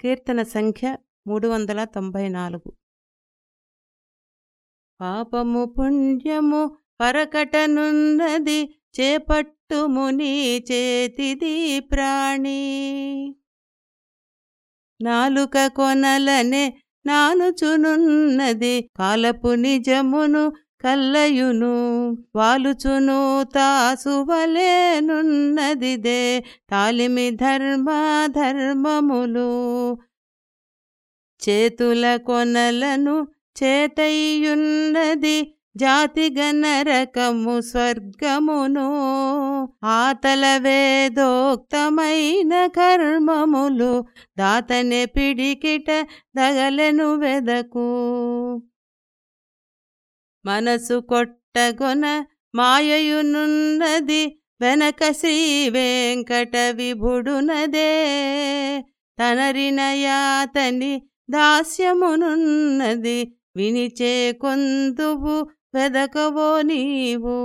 కీర్తన సంఖ్య మూడు వందల తొంభై నాలుగు. పాపము పుణ్యము పరకటనున్నది చేపట్టుము నీ చేతిది ప్రాణి. నాలుక కొనలనే నానుచునున్నది కాలపు నిజమును కల్లయును వాలుచును తాసువలేనున్నదిదే తాలిమి ధర్మ ధర్మములు. చేతుల కొనలను చేతయ్యున్నది జాతిగ నరకము స్వర్గమును. ఆతల వేదోక్తమైన కర్మములు దాతనే పిడికిట దగలను వెదకు. మనసు కొట్టగొన మాయయునున్నది వెనక శ్రీ వెంకట విభుడునదే తనరినయాతని దాస్యమునున్నది వినిచే కొందువు వెదకవో నీవు